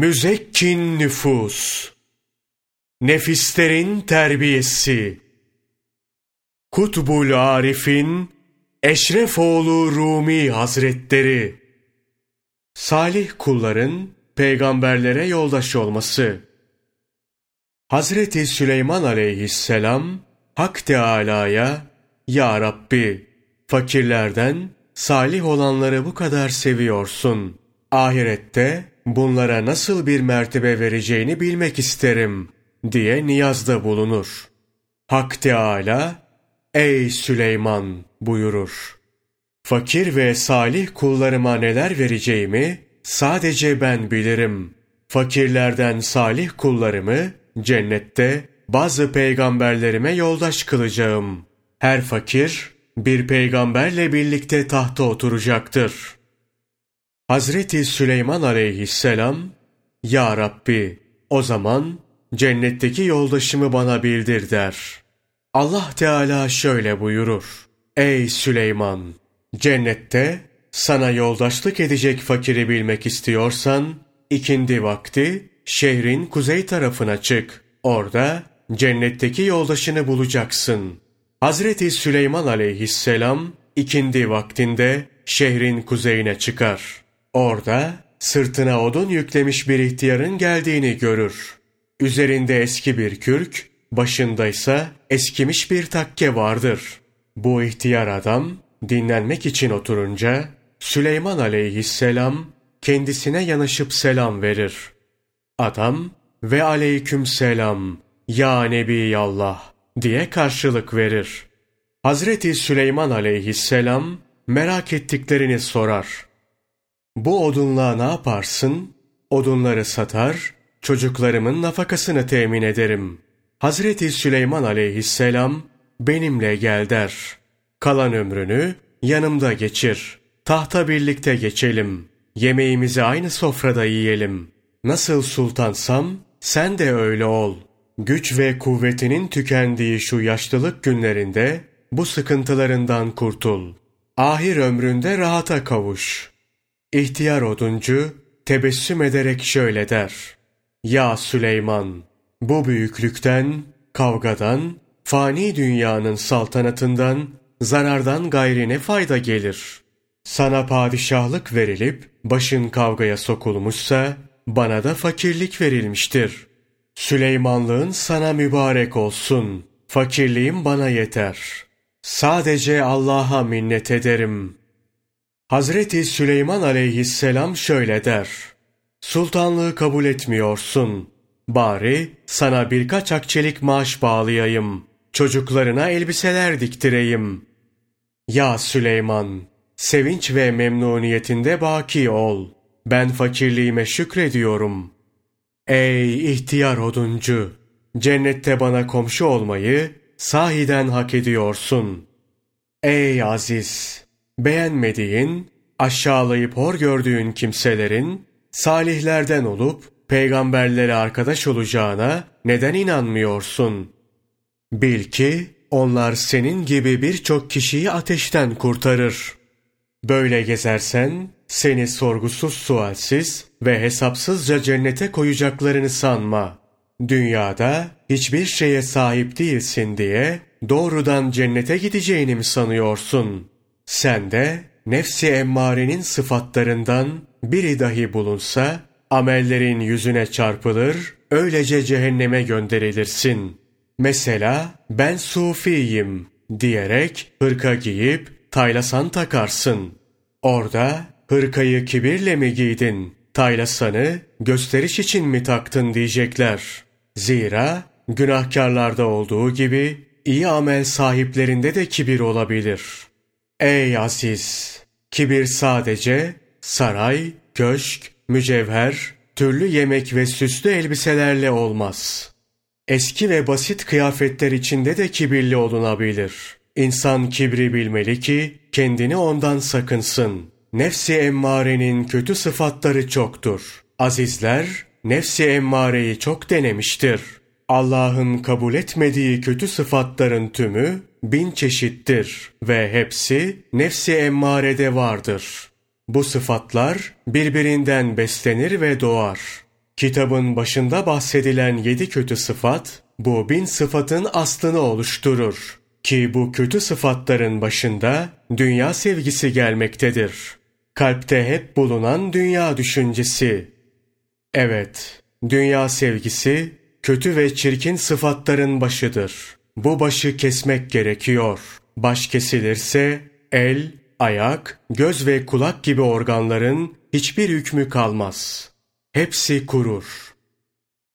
Müzekkin nüfus, nefislerin terbiyesi, Kutbul Arif'in Eşrefoğlu Rumi Hazretleri, Salih kulların peygamberlere yoldaş olması, Hazreti Süleyman aleyhisselam, Hak Teâlâ'ya, Ya Rabbi, fakirlerden salih olanları bu kadar seviyorsun. Ahirette bunlara nasıl bir mertebe vereceğini bilmek isterim diye niyazda bulunur. Hak Teâlâ, ey Süleyman buyurur. Fakir ve salih kullarıma neler vereceğimi sadece ben bilirim. Fakirlerden salih kullarımı cennette bazı peygamberlerime yoldaş kılacağım. Her fakir bir peygamberle birlikte tahta oturacaktır. Hazreti Süleyman aleyhisselam, Ya Rabbi, o zaman cennetteki yoldaşımı bana bildir der. Allah Teala şöyle buyurur. Ey Süleyman! Cennette sana yoldaşlık edecek fakiri bilmek istiyorsan, ikindi vakti şehrin kuzey tarafına çık. Orada cennetteki yoldaşını bulacaksın. Hazreti Süleyman aleyhisselam ikindi vaktinde şehrin kuzeyine çıkar. Orada sırtına odun yüklemiş bir ihtiyarın geldiğini görür. Üzerinde eski bir kürk, başındaysa eskimiş bir takke vardır. Bu ihtiyar adam dinlenmek için oturunca Süleyman aleyhisselam kendisine yanaşıp selam verir. Adam ve aleyküm selam ya Nebiyallah diye karşılık verir. Hazreti Süleyman aleyhisselam merak ettiklerini sorar. Bu odunla ne yaparsın? Odunları satar, çocuklarımın nafakasını temin ederim. Hazreti Süleyman aleyhisselam benimle gel der. Kalan ömrünü yanımda geçir. Tahta birlikte geçelim. Yemeğimizi aynı sofrada yiyelim. Nasıl sultansam sen de öyle ol. Güç ve kuvvetinin tükendiği şu yaşlılık günlerinde bu sıkıntılarından kurtul. Ahir ömründe rahata kavuş. İhtiyar oduncu tebessüm ederek şöyle der. Ya Süleyman! Bu büyüklükten, kavgadan, fani dünyanın saltanatından, zarardan gayri ne fayda gelir? Sana padişahlık verilip başın kavgaya sokulmuşsa, bana da fakirlik verilmiştir. Süleymanlığın sana mübarek olsun. Fakirliğim bana yeter. Sadece Allah'a minnet ederim. Hazreti Süleyman aleyhisselam şöyle der. Sultanlığı kabul etmiyorsun. Bari sana birkaç akçelik maaş bağlayayım. Çocuklarına elbiseler diktireyim. Ya Süleyman, sevinç ve memnuniyetinde baki ol. Ben fakirliğime şükrediyorum. Ey ihtiyar oduncu! Cennette bana komşu olmayı sahiden hak ediyorsun. Ey aziz! Beğenmediğin, aşağılayıp hor gördüğün kimselerin, salihlerden olup peygamberlere arkadaş olacağına neden inanmıyorsun? Bil ki onlar senin gibi birçok kişiyi ateşten kurtarır. Böyle gezersen seni sorgusuz sualsiz ve hesapsızca cennete koyacaklarını sanma. Dünyada hiçbir şeye sahip değilsin diye doğrudan cennete gideceğini mi sanıyorsun? Sen de nefsi emmarenin sıfatlarından biri dahi bulunsa amellerin yüzüne çarpılır, öylece cehenneme gönderilirsin. Mesela ben sufiyim diyerek hırka giyip taylasan takarsın. Orada hırkayı kibirle mi giydin, taylasanı gösteriş için mi taktın diyecekler. Zira günahkarlarda olduğu gibi iyi amel sahiplerinde de kibir olabilir. Ey aziz! Kibir sadece saray, köşk, mücevher, türlü yemek ve süslü elbiselerle olmaz. Eski ve basit kıyafetler içinde de kibirli olunabilir. İnsan kibri bilmeli ki kendini ondan sakınsın. Nefsi emmarenin kötü sıfatları çoktur. Azizler nefsi emmareyi çok denemiştir. Allah'ın kabul etmediği kötü sıfatların tümü bin çeşittir ve hepsi nefsi emmarede vardır. Bu sıfatlar birbirinden beslenir ve doğar. Kitabın başında bahsedilen yedi kötü sıfat, bu bin sıfatın aslını oluşturur. Ki bu kötü sıfatların başında dünya sevgisi gelmektedir. Kalpte hep bulunan dünya düşüncesi. Evet, dünya sevgisi kötü ve çirkin sıfatların başıdır. Bu başı kesmek gerekiyor. Baş kesilirse el, ayak, göz ve kulak gibi organların hiçbir hükmü kalmaz. Hepsi kurur.